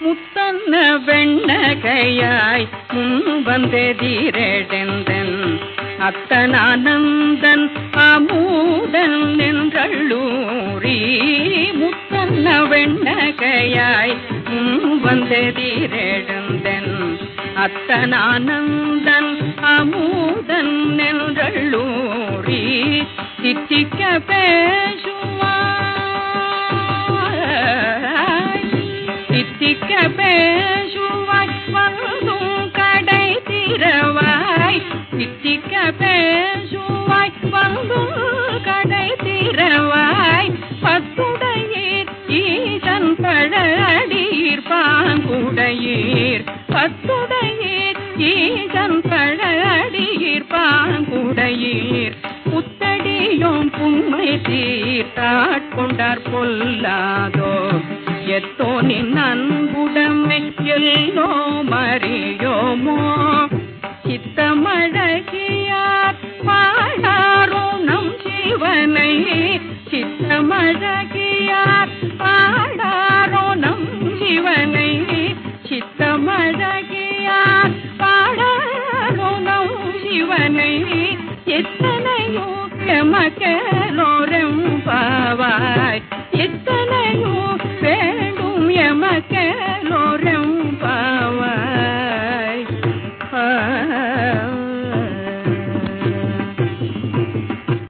முத்தன்ன வெண்ணகையாய் முன் வந்தெதிரெடெந்தன் அத்தனானந்தன் அமூதன் நின்றள்ளூரி முத்தன்ன வெண்ணகையாய் முன் வந்தெதிரெடெந்தன் அத்தனானந்தன் அமூதன் நின்றள்ளூரி தித்திக்க பேசுவாய் தித்திக்க பேசுவாய் வந்தும் கடை திறவாய். தித்திக்க பேசுவாய் வந்தும் கடை திறவாய். பத்துடையீர் ஈசன் பழடீர் பாங்குடையீர். பத்துடையீர் ஈசன் பழடீர் பாங்குடையீர். புத்தடியும் புண்மை தீர்த்தாட்கொண்டார் பொல்லாதோ எத்தோ நின் அன்புடமை எல்லோ மறியோமோ சித்தமழகியார் பாடாரோ நம் சிவனை சித்தமழகியார் பாடாரோ நம் சிவனை சித்தமழகியார் பாடாரோ நம் சிவனை எத்தனையோ எமக்கேலோரம் பாவாய். எத்தனை i kelo reum